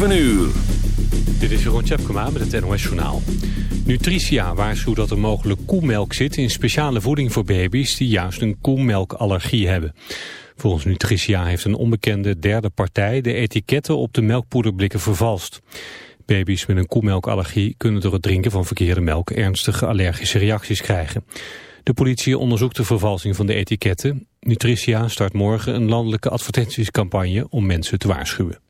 7 uur. Dit is Jeroen Tjepkema met het NOS Journaal. Nutritia waarschuwt dat er mogelijk koemelk zit in speciale voeding voor baby's die juist een koemelkallergie hebben. Volgens Nutritia heeft een onbekende derde partij de etiketten op de melkpoederblikken vervalst. Baby's met een koemelkallergie kunnen door het drinken van verkeerde melk ernstige allergische reacties krijgen. De politie onderzoekt de vervalsing van de etiketten. Nutritia start morgen een landelijke advertentiescampagne om mensen te waarschuwen.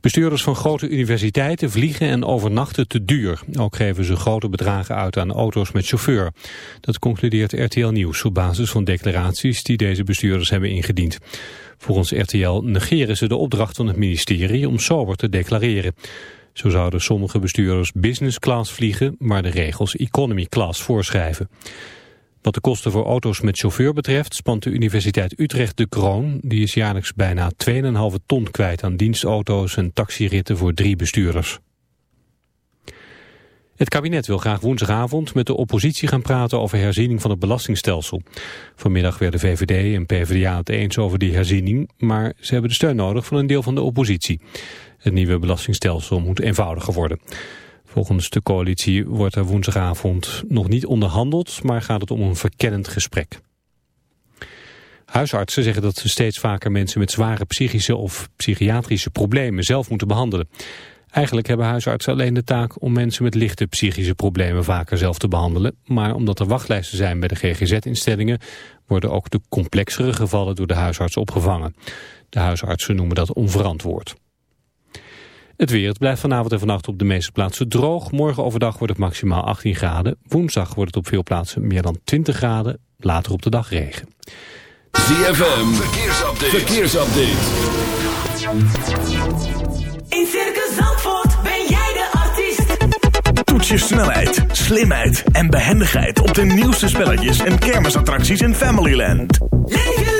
Bestuurders van grote universiteiten vliegen en overnachten te duur. Ook geven ze grote bedragen uit aan auto's met chauffeur. Dat concludeert RTL Nieuws op basis van declaraties die deze bestuurders hebben ingediend. Volgens RTL negeren ze de opdracht van het ministerie om sober te declareren. Zo zouden sommige bestuurders business class vliegen, maar de regels economy class voorschrijven. Wat de kosten voor auto's met chauffeur betreft spant de Universiteit Utrecht de kroon. Die is jaarlijks bijna 2,5 ton kwijt aan dienstauto's en taxiritten voor drie bestuurders. Het kabinet wil graag woensdagavond met de oppositie gaan praten over herziening van het belastingstelsel. Vanmiddag werden VVD en PvdA het eens over die herziening, maar ze hebben de steun nodig van een deel van de oppositie. Het nieuwe belastingstelsel moet eenvoudiger worden. Volgens de coalitie wordt er woensdagavond nog niet onderhandeld, maar gaat het om een verkennend gesprek. Huisartsen zeggen dat ze steeds vaker mensen met zware psychische of psychiatrische problemen zelf moeten behandelen. Eigenlijk hebben huisartsen alleen de taak om mensen met lichte psychische problemen vaker zelf te behandelen. Maar omdat er wachtlijsten zijn bij de GGZ-instellingen worden ook de complexere gevallen door de huisarts opgevangen. De huisartsen noemen dat onverantwoord. Het weer, het blijft vanavond en vannacht op de meeste plaatsen droog. Morgen overdag wordt het maximaal 18 graden. Woensdag wordt het op veel plaatsen meer dan 20 graden. Later op de dag regen. ZFM, verkeersupdate. verkeersupdate. In Circus Zandvoort ben jij de artiest. Toets je snelheid, slimheid en behendigheid op de nieuwste spelletjes en kermisattracties in Familyland. Leef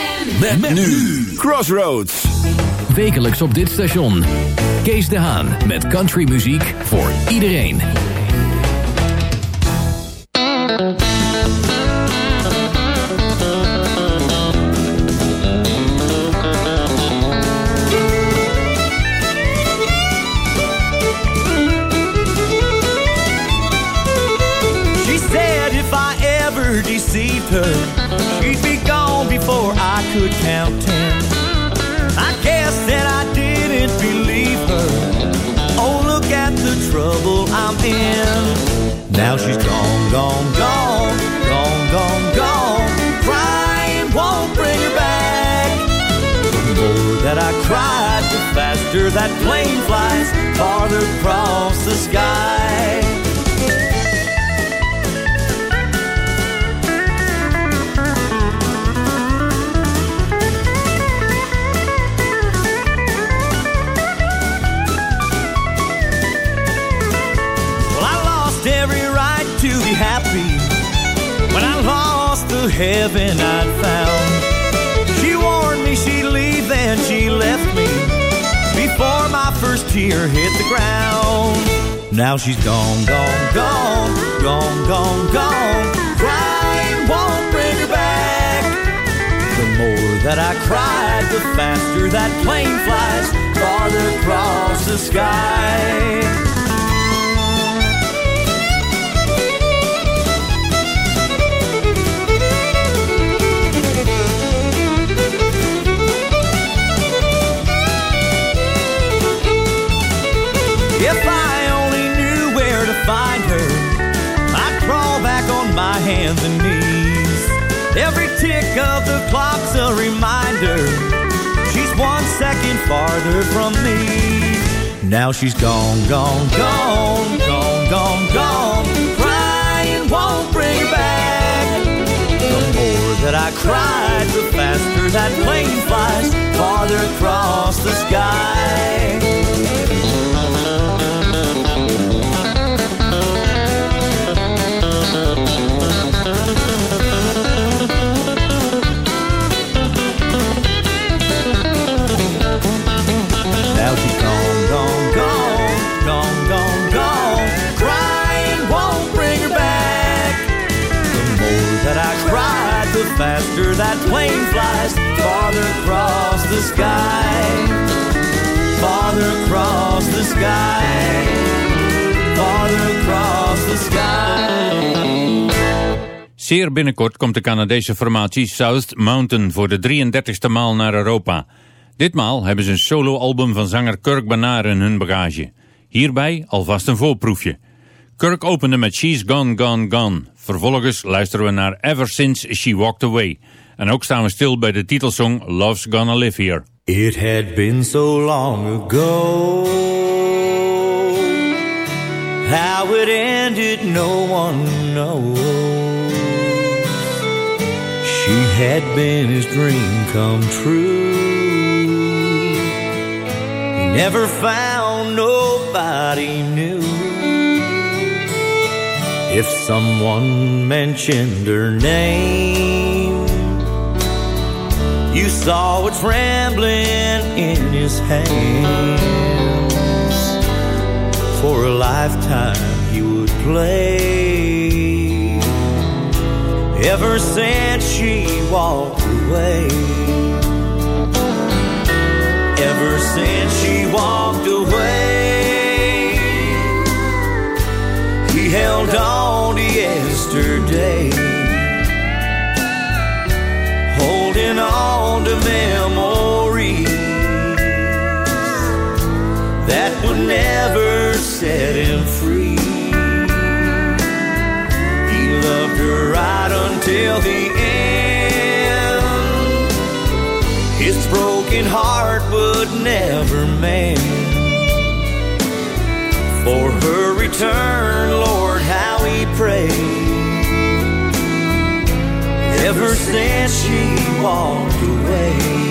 ZFM. Met, nu. Crossroads. Wekelijks op dit station. Kees de Haan met countrymuziek voor iedereen. Faster that plane flies farther across the sky. Well, I lost every right to be happy when I lost the heaven I'd found. Tear hit the ground. Now she's gone, gone, gone, gone, gone, gone. Crying won't bring her back. The more that I cried, the faster that plane flies farther across the sky. Find her, I'd crawl back on my hands and knees. Every tick of the clock's a reminder. She's one second farther from me. Now she's gone, gone, gone, gone, gone, gone. Crying won't bring her back. The more that I cried, the faster that plane flies farther across the sky. Faster that plane flies farther across the sky. Farther across the sky. Farther across the sky. Zeer binnenkort komt de Canadese formatie South Mountain voor de 33ste maal naar Europa. Ditmaal hebben ze een soloalbum van zanger Kirk Bernard in hun bagage. Hierbij alvast een voorproefje. Kirk opende met She's Gone, Gone, Gone. Vervolgens luisteren we naar Ever Since She Walked Away. En ook staan we stil bij de titelsong Love's Gonna Live Here. It had been so long ago. How it ended, no one knows. She had been his dream come true. He never found nobody new. If someone mentioned her name, you saw it trembling in his hands. For a lifetime he would play. Ever since she walked away. Set him free. He loved her right until the end. His broken heart would never mend. For her return, Lord, how he prayed ever since she walked away.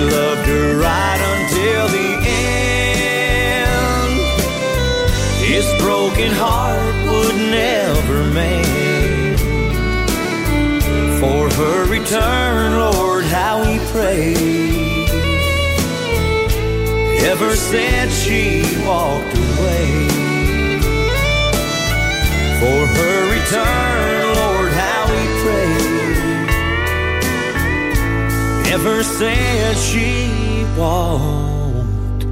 loved her right until the end. His broken heart would never mend. For her return, Lord, how we pray. Ever since she walked away, for her return. Ever since she walked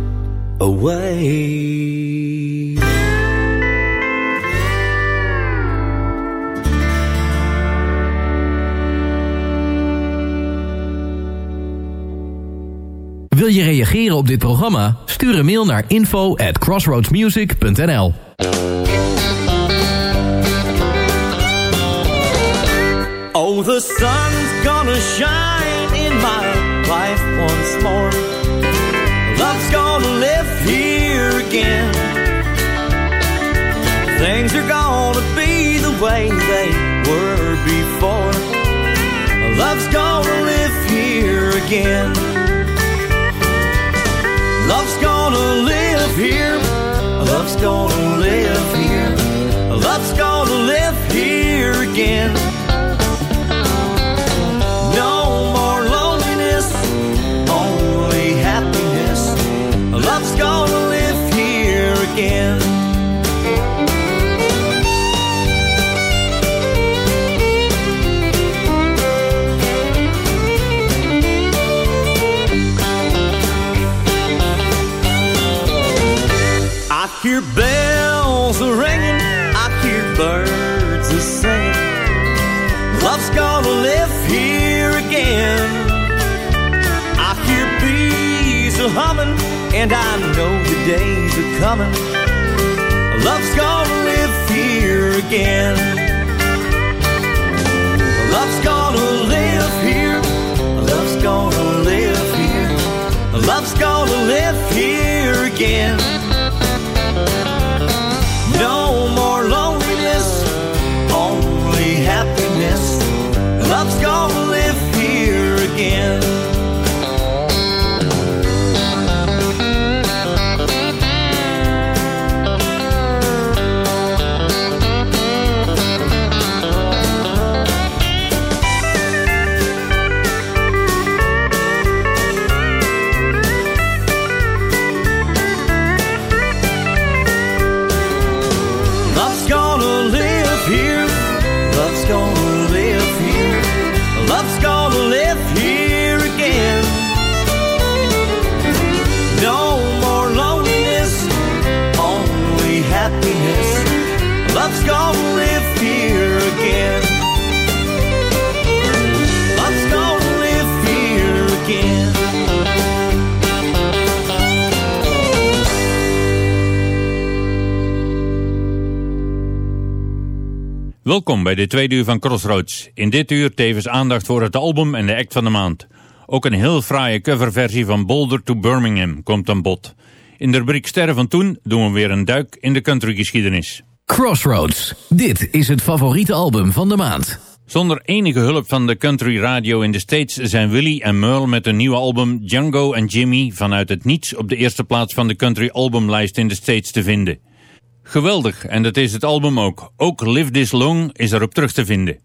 away. Wil je reageren op dit programma? Stuur een mail naar info at crossroadsmusic.nl Oh, the sun's gonna shine in my life once more. Love's gonna live here again. Things are gonna be the way they were before. Love's gonna live here again. Love's gonna live here. Love's gonna live and I know the days are coming. Love's gonna live here again. Love's gonna live here. Love's gonna live here. Love's gonna live here again. Welkom bij de tweede uur van Crossroads. In dit uur tevens aandacht voor het album en de act van de maand. Ook een heel fraaie coverversie van Boulder to Birmingham komt aan bod. In de rubriek Sterren van Toen doen we weer een duik in de countrygeschiedenis. Crossroads. Dit is het favoriete album van de maand. Zonder enige hulp van de country radio in de States zijn Willie en Merle met een nieuwe album Django en Jimmy vanuit het niets op de eerste plaats van de country albumlijst in de States te vinden. Geweldig, en dat is het album ook. Ook Live This Long is erop terug te vinden.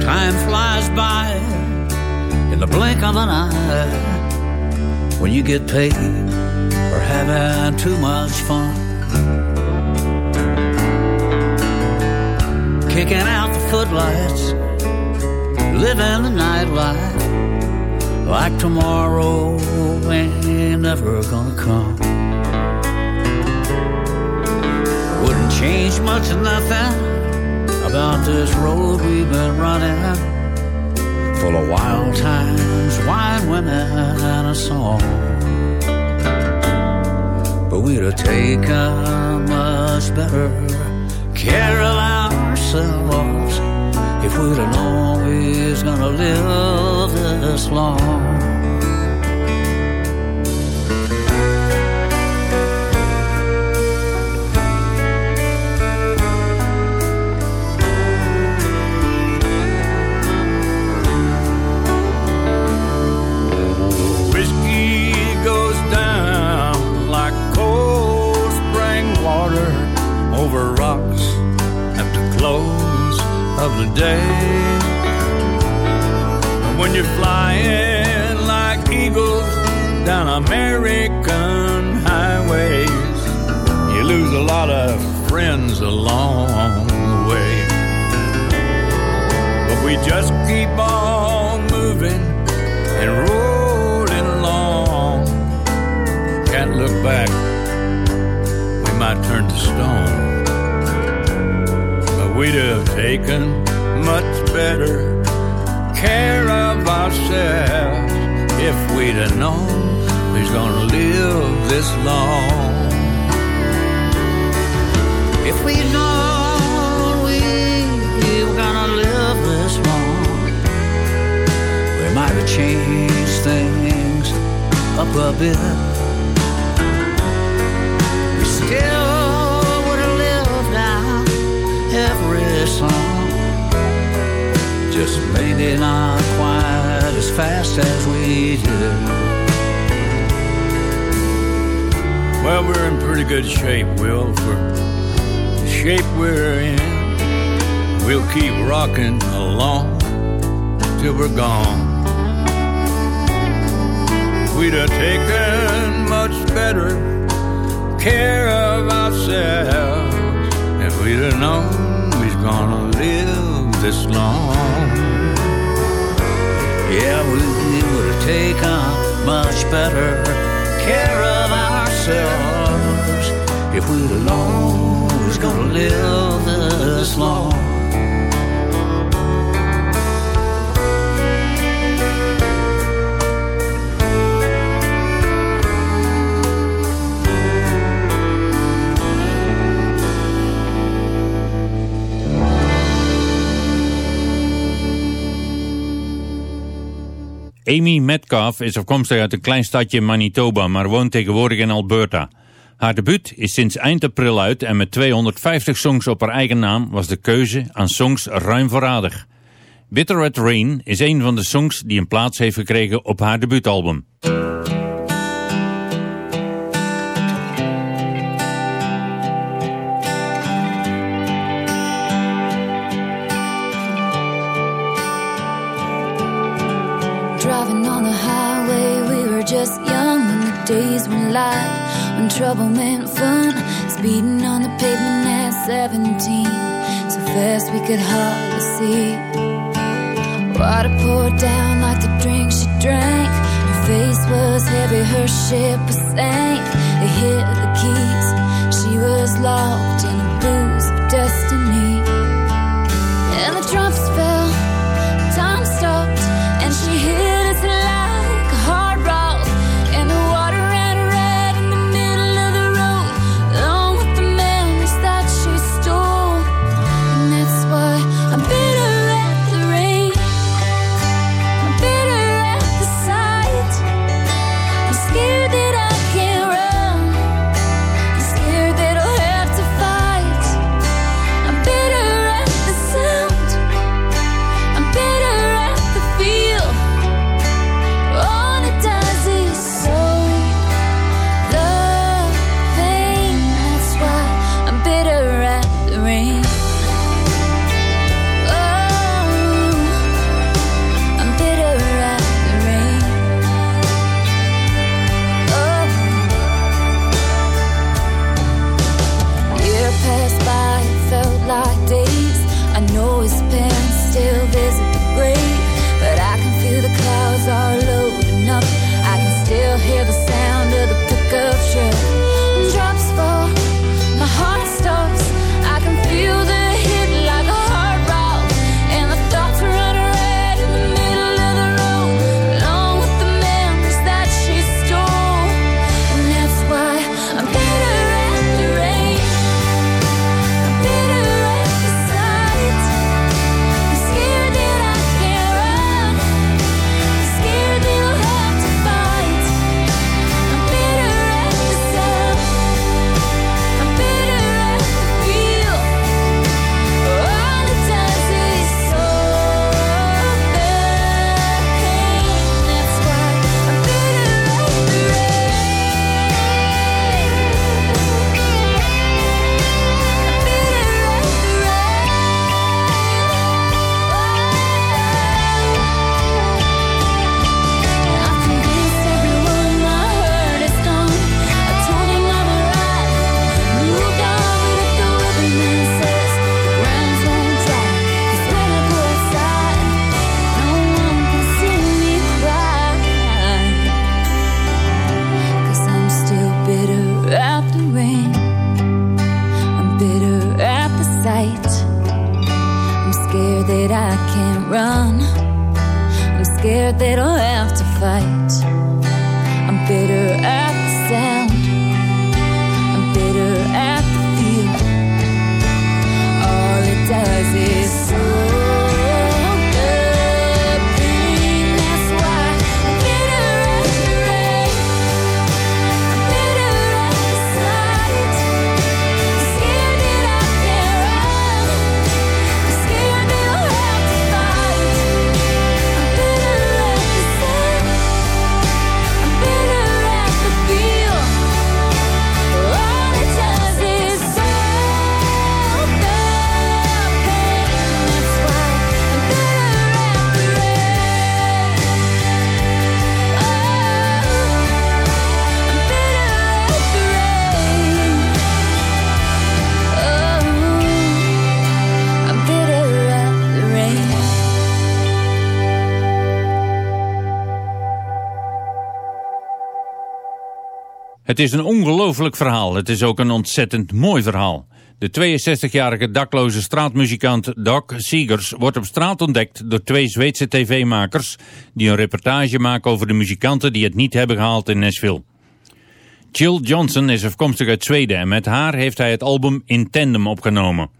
Time flies by in the blink of an eye when you get paid for having too much fun. Kicking out the footlights, living the nightlife like tomorrow ain't never gonna come. Wouldn't change much of nothing about this road we've been running. Full of wild times, wine, women, and a song. But we'd have taken much better care of ourselves if we'd have known we was gonna live this long. This long. Yeah, we would have taken much better care of ourselves if we'd we was gonna live this long. Amy Metcalf is afkomstig uit een klein stadje in Manitoba, maar woont tegenwoordig in Alberta. Haar debuut is sinds eind april uit en met 250 songs op haar eigen naam was de keuze aan songs ruim voorradig. Bitter Red Rain is een van de songs die een plaats heeft gekregen op haar debuutalbum. When trouble meant fun, speeding on the pavement at 17. So fast we could hardly see. Water poured down like the drink she drank. Her face was heavy, her ship was sank. They hit the keys, she was locked in Het is een ongelooflijk verhaal. Het is ook een ontzettend mooi verhaal. De 62-jarige dakloze straatmuzikant Doc Seegers wordt op straat ontdekt door twee Zweedse tv-makers die een reportage maken over de muzikanten die het niet hebben gehaald in Nashville. Jill Johnson is afkomstig uit Zweden en met haar heeft hij het album In Tandem opgenomen.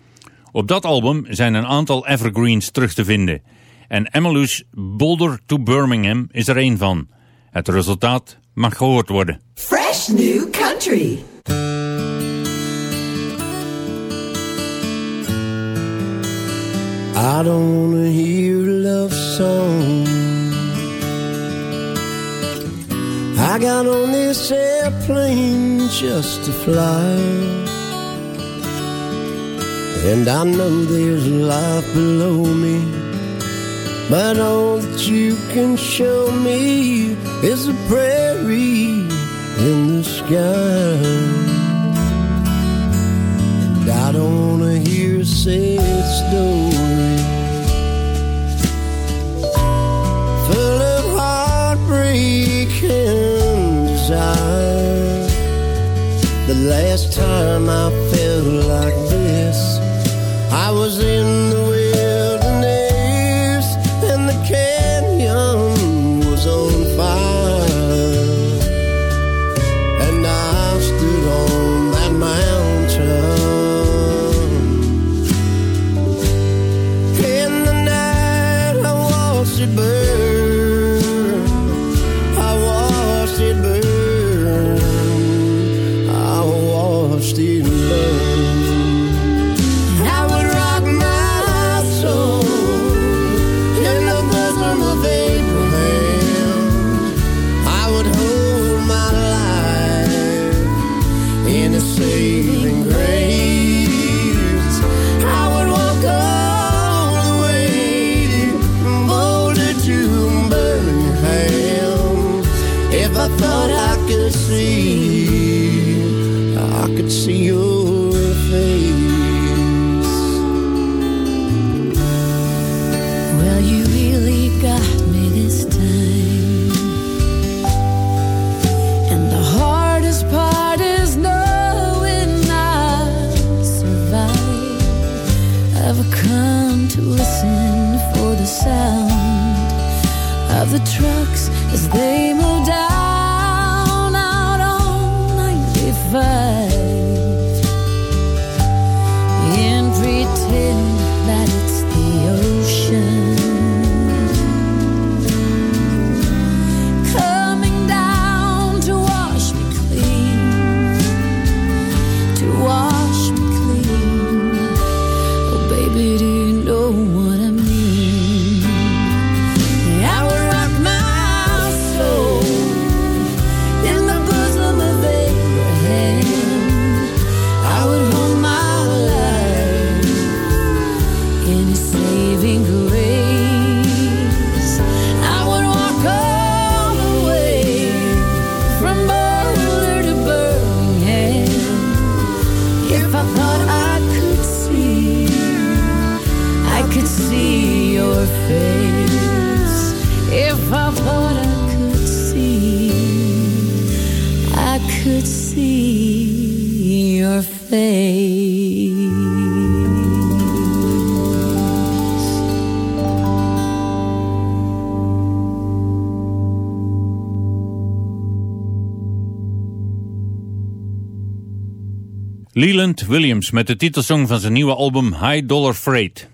Op dat album zijn een aantal evergreens terug te vinden. En Emmylous Boulder to Birmingham is er één van. Het resultaat mag gehoord worden. Fresh new country. I don't wanna hear a love song. I got on this airplane just to fly. And I know there's life below me. But all that you can show me is a prairie in the sky. And I don't wanna hear a sad story full of heartbreak and desire. The last time I felt like this, I was in the Williams met de titelsong van zijn nieuwe album High Dollar Freight.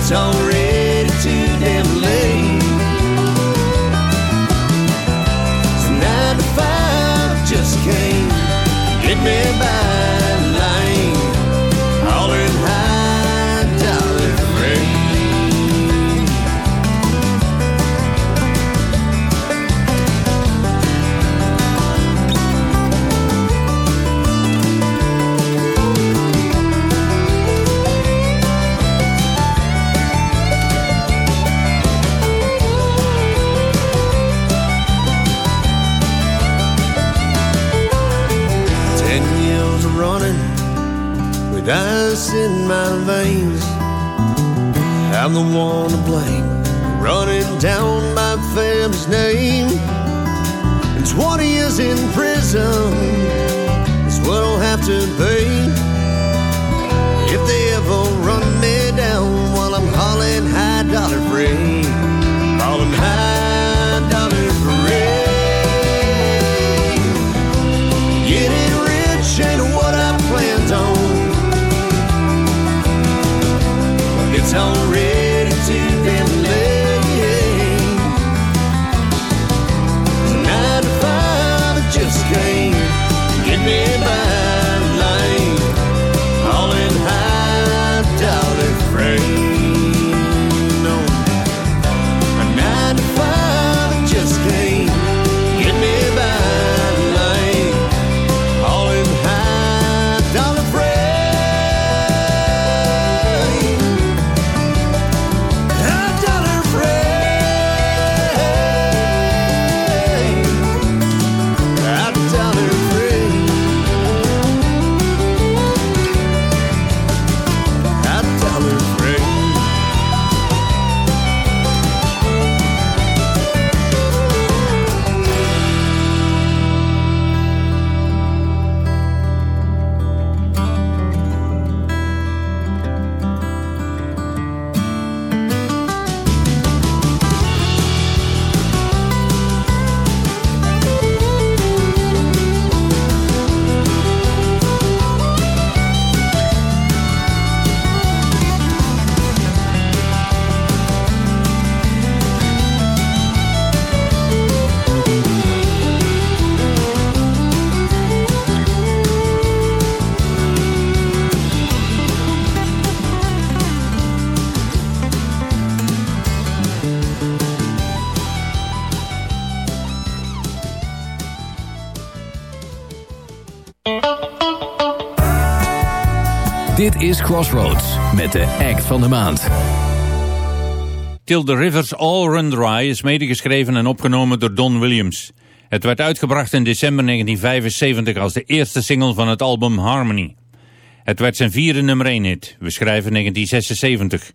It's already too damn late. It's nine to five, just can't get me I'm the one to blame, is Crossroads met de act van de maand. Till the Rivers All Run Dry is medegeschreven en opgenomen door Don Williams. Het werd uitgebracht in december 1975 als de eerste single van het album Harmony. Het werd zijn vierde nummer 1 hit, we schrijven 1976.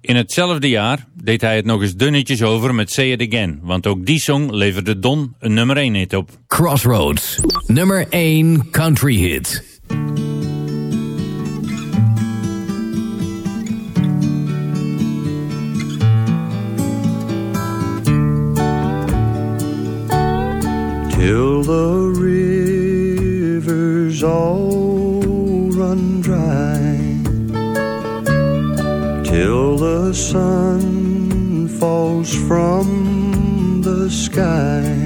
In hetzelfde jaar deed hij het nog eens dunnetjes over met Say It Again, want ook die song leverde Don een nummer 1 hit op. Crossroads, nummer 1 country hit. Till the rivers all run dry, till the sun falls from the sky,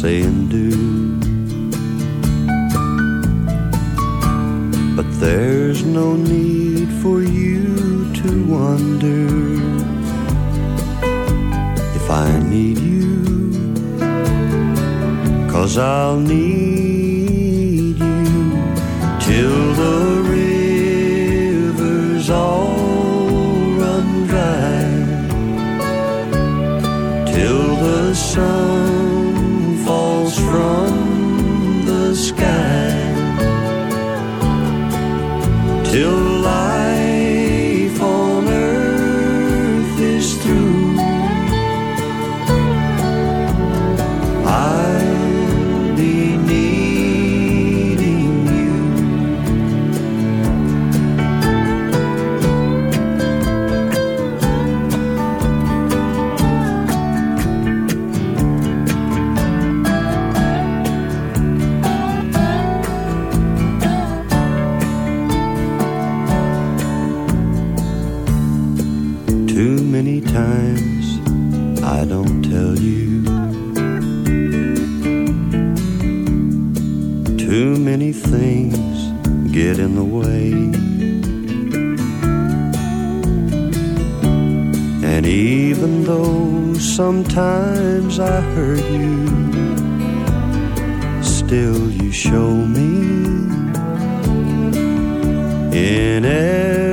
say and do. But there's no need for you to wonder if I need you. Cause I'll need you till the get in the way. And even though sometimes I hurt you, still you show me in every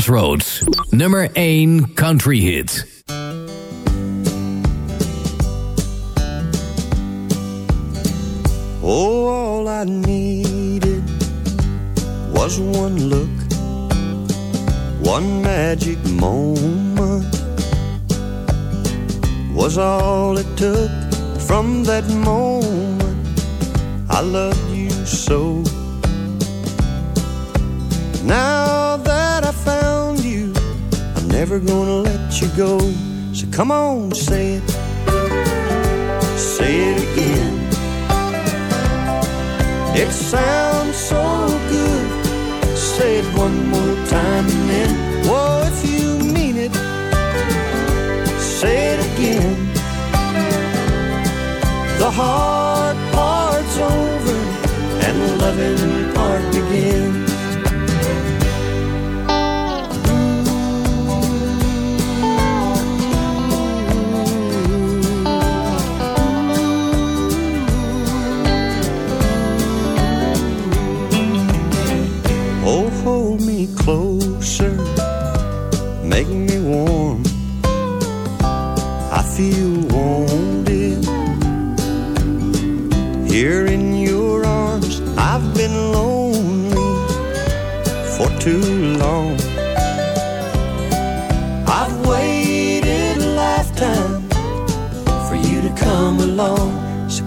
Crossroads, nummer 1 country hit. Oh, all I needed was one look, one magic moment. Was all it took from that moment. I loved gonna let you go. So come on, say it. Say it again. It sounds so good. Say it one more time and then, whoa, if you mean it, say it again. The hard part's over and the loving part begins.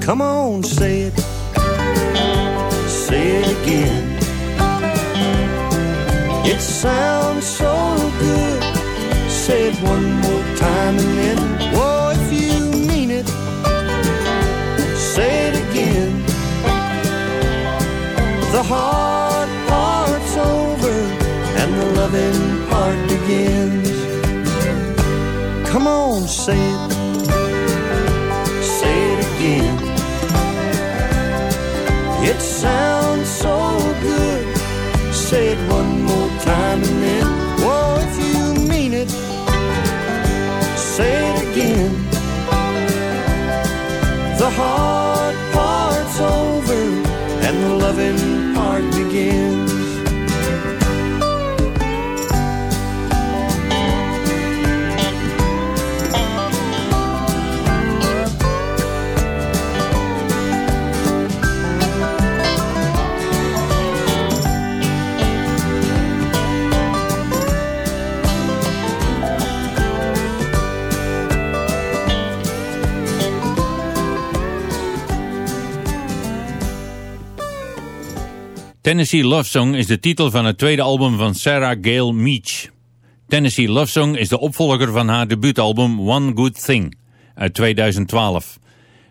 Come on, say it, say it again. It sounds so good. Say it one more time and then, whoa, if you mean it, say it again. The hard part's over and the loving part begins. Come on, say it, sounds so good. Say it one more time and then, whoa, if you mean it, say it again. The hard part's over and the loving part begins. Tennessee Love Song is de titel van het tweede album van Sarah Gale Meach. Tennessee Love Song is de opvolger van haar debuutalbum One Good Thing uit 2012.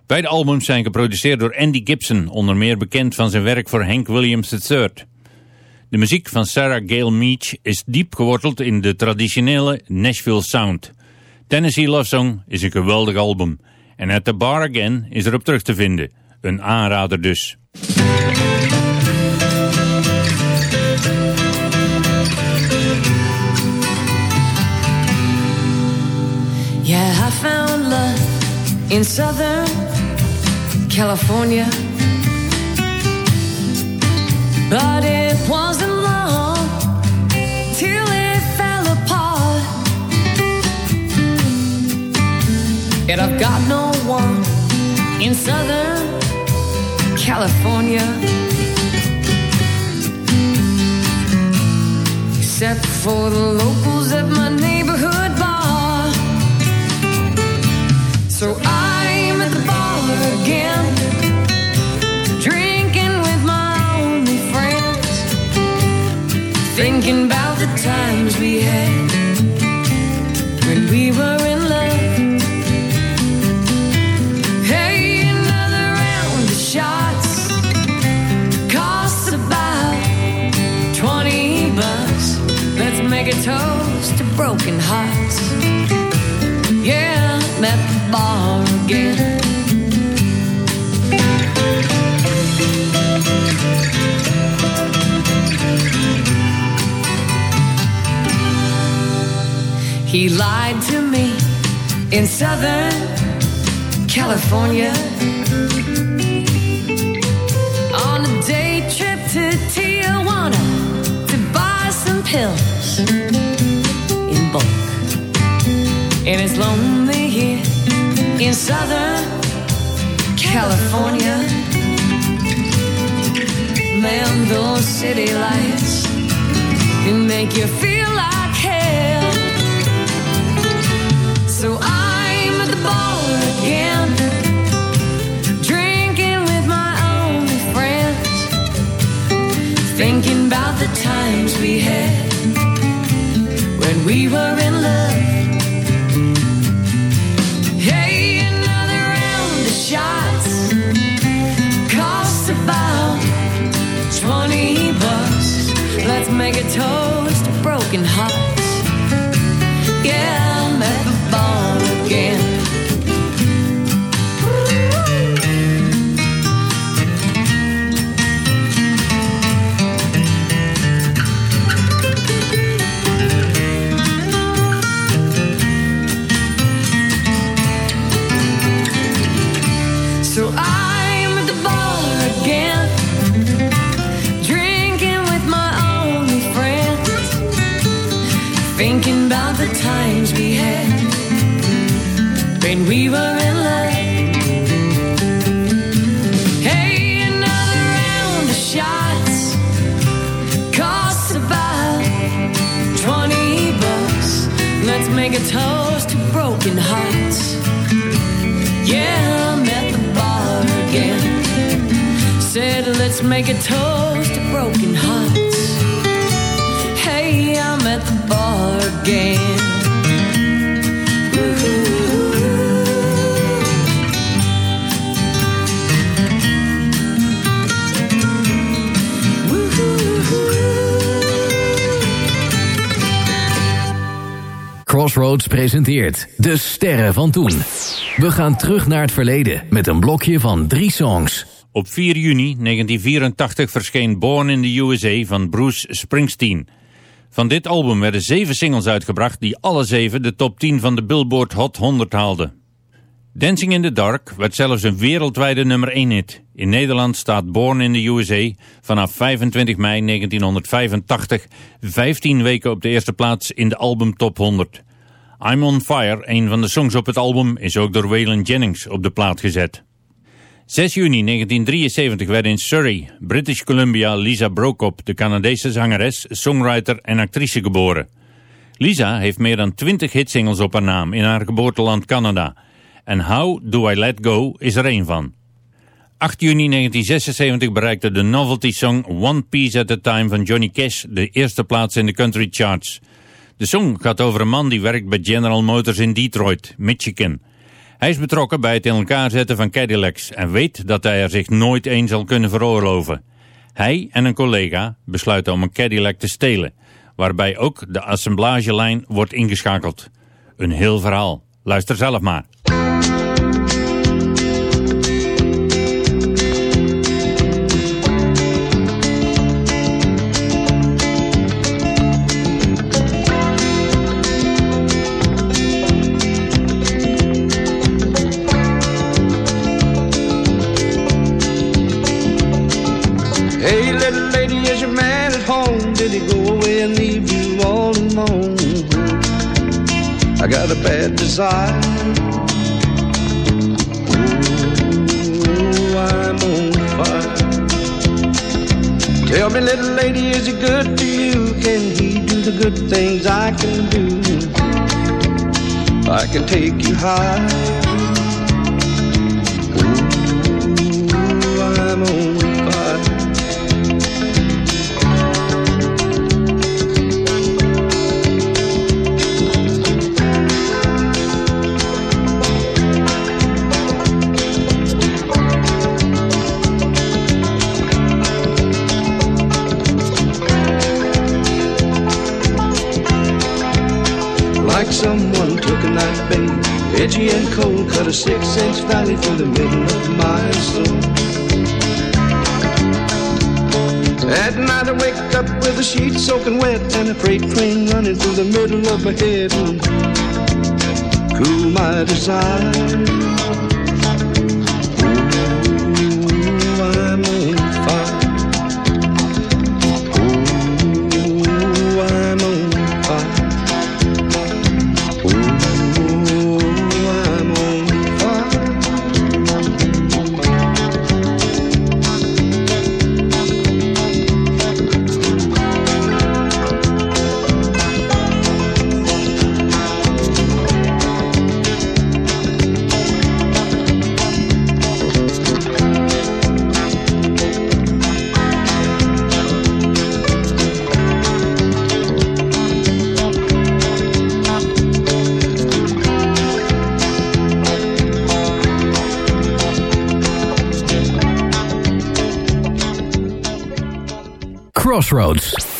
Beide albums zijn geproduceerd door Andy Gibson, onder meer bekend van zijn werk voor Hank Williams III. De muziek van Sarah Gale Meach is diep geworteld in de traditionele Nashville sound. Tennessee Love Song is een geweldig album. En At The Bar Again is erop terug te vinden. Een aanrader dus. Yeah, I found love in Southern California. But it wasn't long till it fell apart. And I've got no one in Southern California. Except for the locals at my neighborhood broken hearts. Yeah, I'm the bar again. He lied to me in Southern California on a day trip to Tijuana to buy some pills And it's lonely here in Southern California. Man, those city lights can make you feel like hell. So I'm at the bar again, drinking with my only friends, thinking about the times we had when we were in Let's make thinking about the times we had when we were in love. Hey, another round of shots costs about 20 bucks. Let's make a toast to broken hearts. Yeah, I'm at the bar again. Said, let's make a toast to broken hearts. Again. Crossroads presenteert De Sterren van Toen. We gaan terug naar het verleden met een blokje van drie songs. Op 4 juni 1984 verscheen Born in the USA van Bruce Springsteen. Van dit album werden zeven singles uitgebracht die alle zeven de top 10 van de Billboard Hot 100 haalden. Dancing in the Dark werd zelfs een wereldwijde nummer 1 hit. In Nederland staat Born in the USA vanaf 25 mei 1985 15 weken op de eerste plaats in de album Top 100. I'm on Fire, een van de songs op het album, is ook door Waylon Jennings op de plaat gezet. 6 juni 1973 werd in Surrey, British Columbia, Lisa Brokop, de Canadese zangeres, songwriter en actrice geboren. Lisa heeft meer dan 20 hitsingles op haar naam in haar geboorteland Canada. En How Do I Let Go is er één van. 8 juni 1976 bereikte de novelty song One Piece at a Time van Johnny Cash de eerste plaats in de country charts. De song gaat over een man die werkt bij General Motors in Detroit, Michigan. Hij is betrokken bij het in elkaar zetten van Cadillacs en weet dat hij er zich nooit één zal kunnen veroorloven. Hij en een collega besluiten om een Cadillac te stelen, waarbij ook de assemblagelijn wordt ingeschakeld. Een heel verhaal. Luister zelf maar. I got a bad desire. Ooh, I'm on fire. Tell me, little lady, is he good to you? Can he do the good things I can do? I can take you high. A six-inch valley through the middle of my soul. At night I wake up with the sheets soaking wet and a freight train running through the middle of my head. Cool my desire. Crossroads.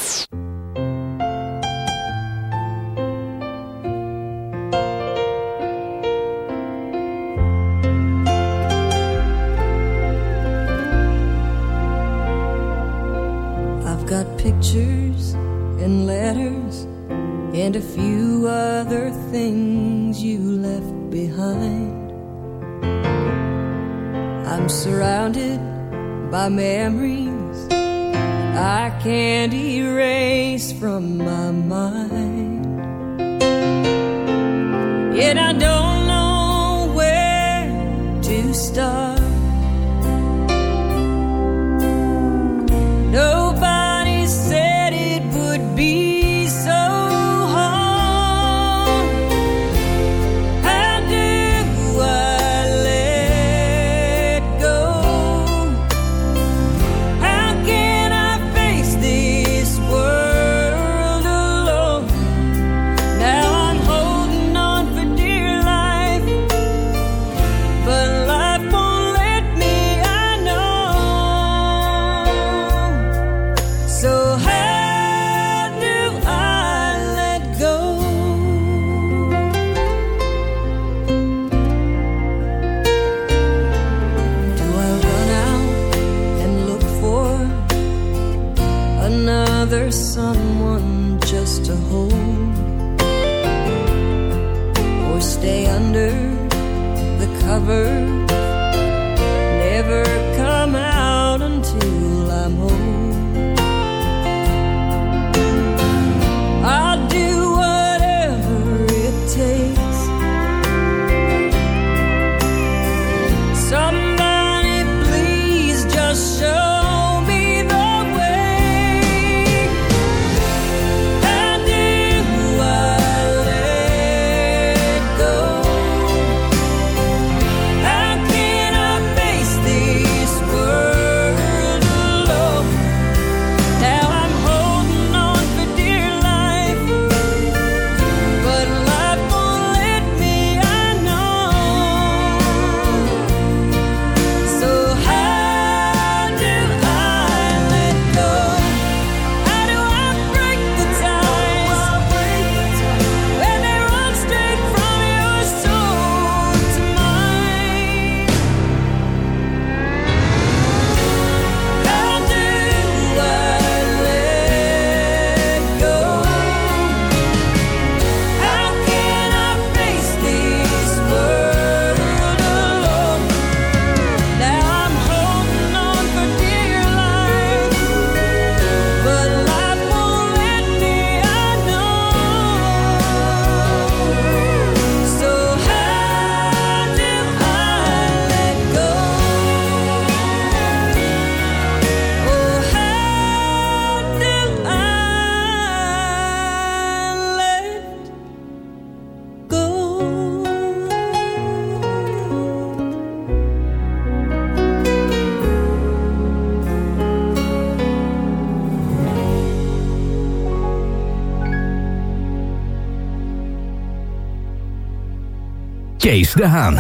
De Haan.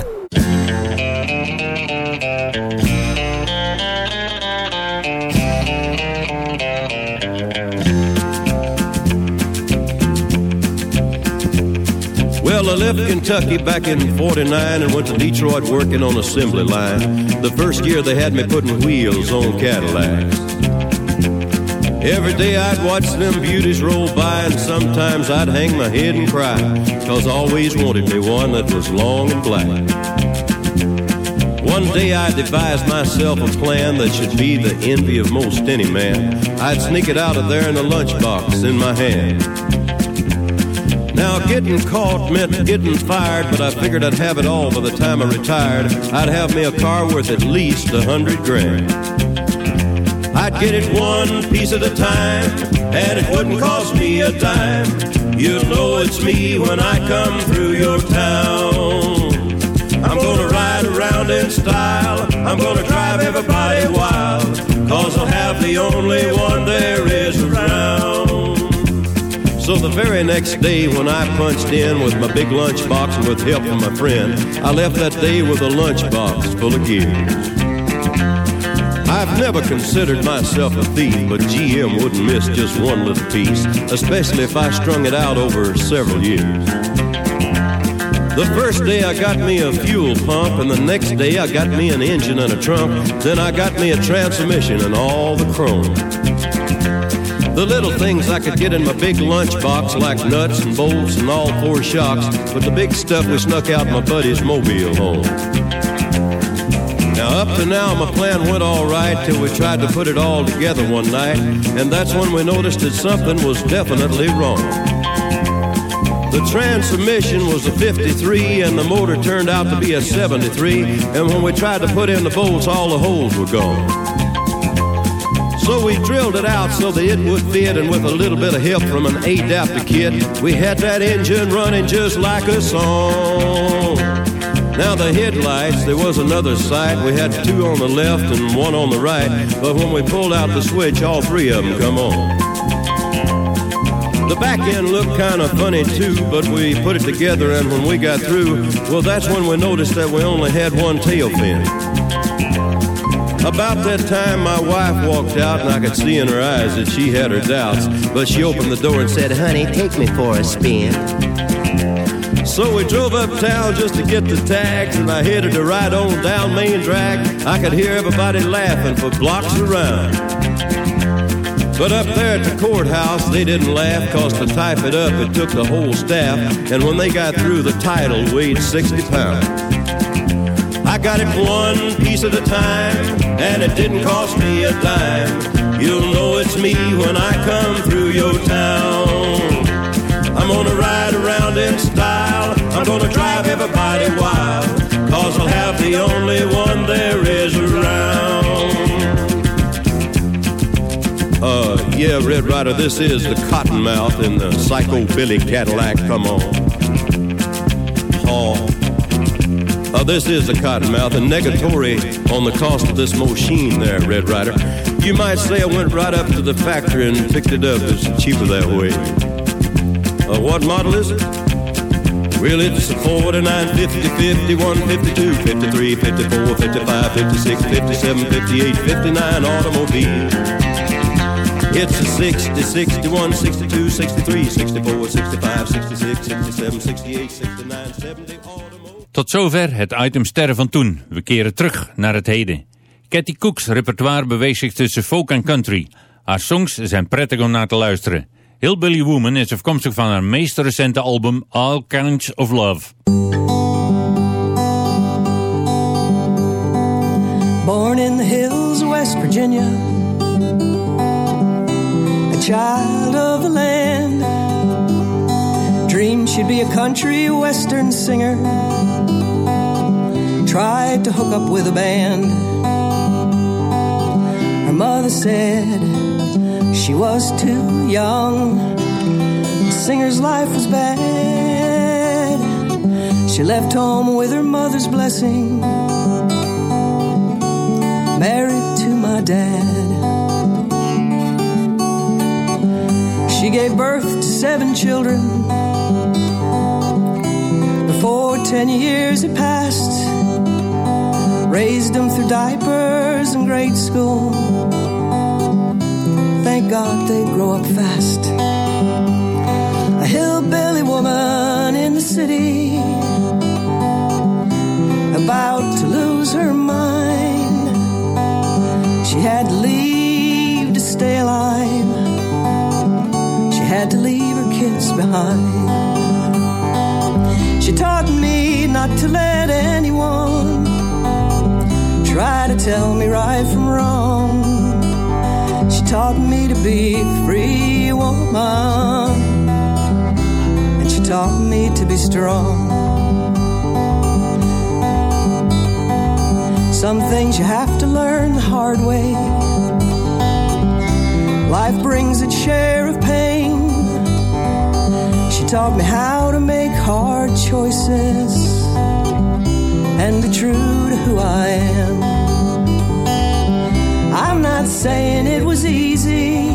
Well, I left Kentucky back in 49 and went to Detroit working on assembly line. The first year they had me putting wheels on Cadillacs. Every day I'd watch them beauties roll by and sometimes I'd hang my head and cry. Cause I always wanted me one that was long and black. One day I devised myself a plan that should be the envy of most any man. I'd sneak it out of there in a lunchbox in my hand. Now, getting caught meant getting fired, but I figured I'd have it all by the time I retired. I'd have me a car worth at least a hundred grand. I'd get it one piece at a time, and it wouldn't cost me a dime. You'd know it's me when I come through your town. I'm gonna ride around in style, I'm gonna drive everybody wild, cause I'll have the only one there is around. So the very next day when I punched in with my big lunchbox and with help from my friend, I left that day with a lunchbox full of gears. Never considered myself a thief, but GM wouldn't miss just one little piece, especially if I strung it out over several years. The first day I got me a fuel pump, and the next day I got me an engine and a trunk. Then I got me a transmission and all the chrome. The little things I could get in my big lunchbox, like nuts and bolts and all four shocks, but the big stuff we snuck out my buddy's mobile home. Now, up to now, my plan went all right till we tried to put it all together one night, and that's when we noticed that something was definitely wrong. The transmission was a 53 and the motor turned out to be a 73. And when we tried to put in the bolts, all the holes were gone. So we drilled it out so that it would fit, and with a little bit of help from an adapter kit, we had that engine running just like a song. Now the headlights, there was another sight. We had two on the left and one on the right, but when we pulled out the switch, all three of them come on. The back end looked kind of funny too, but we put it together, and when we got through, well, that's when we noticed that we only had one tail fin. About that time, my wife walked out, and I could see in her eyes that she had her doubts. But she opened the door and said, Honey, take me for a spin. So we drove uptown just to get the tags, and I headed to ride on down Main Drag. I could hear everybody laughing for blocks around. But up there at the courthouse, they didn't laugh, cause to type it up, it took the whole staff. And when they got through, the title weighed 60 pounds. I got it one piece at a time, and it didn't cost me a dime. You'll know it's me when I come through your town. I'm gonna ride Red Ryder, this is the Cottonmouth in the Psycho Billy Cadillac, come on. Oh. Uh, this is the Cottonmouth, and negatory on the cost of this machine there, Red Ryder. You might say I went right up to the factory and picked it up. It's cheaper that way. Uh, what model is it? Well, it's a 49, 50, 51, 52, 53, 54, 55, 56, 57, 58, 59 automobile. It's a 60, 61, 62, 63, 64, 65, 66, 67, 68, 69, 70 Tot zover het item Sterren van Toen. We keren terug naar het heden. Cathy Cook's repertoire beweegt zich tussen folk en country. Haar songs zijn prettig om naar te luisteren. Hillbilly Woman is afkomstig van haar meest recente album All Kinds of Love. Born in the hills of West Virginia, child of the land. Dreamed she'd be a country western singer. Tried to hook up with a band. Her mother said she was too young. The singer's life was bad. She left home with her mother's blessing married to my dad. She gave birth to seven children. Before ten years had passed, raised them through diapers and grade school. Thank God they grow up fast. A hillbilly woman in the city, about to lose her mind. She had to leave to stay alive. Had to leave her kids behind. She taught me not to let anyone try to tell me right from wrong. She taught me to be a free woman, and she taught me to be strong. Some things you have to learn the hard way. Life brings its share of pain. She taught me how to make hard choices and be true to who I am. I'm not saying it was easy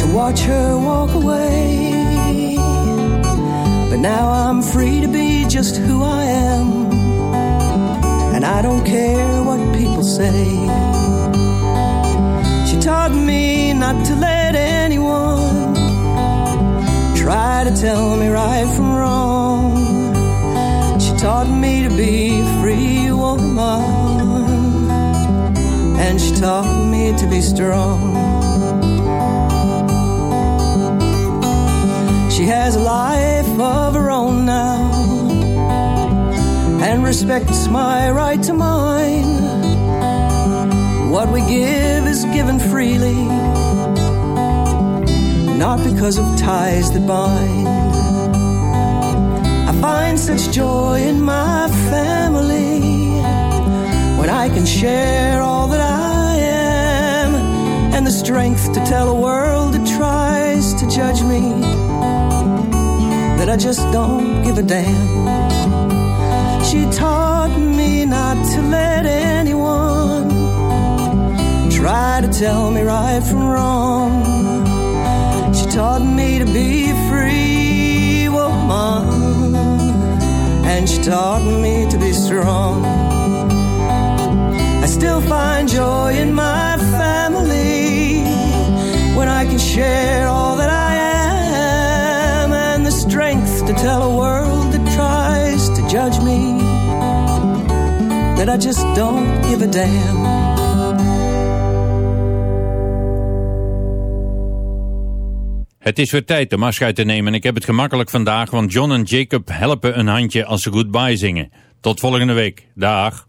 to watch her walk away, but now I'm free to be just who I am, and I don't care what people say. She taught me not to let try to tell me right from wrong. She taught me to be a free woman, and she taught me to be strong. She has a life of her own now, and respects my right to mine. What we give is given freely not because of ties that bind. I find such joy in my family when I can share all that I am and the strength to tell a world that tries to judge me that I just don't give a damn. She taught me not to let anyone try to tell me right from wrong. Taught me to be a free woman, and she taught me to be strong. I still find joy in my family when I can share all that I am and the strength to tell a world that tries to judge me that I just don't give a damn. Het is weer tijd om afscheid te nemen en ik heb het gemakkelijk vandaag, want John en Jacob helpen een handje als ze goodbye zingen. Tot volgende week. Dag.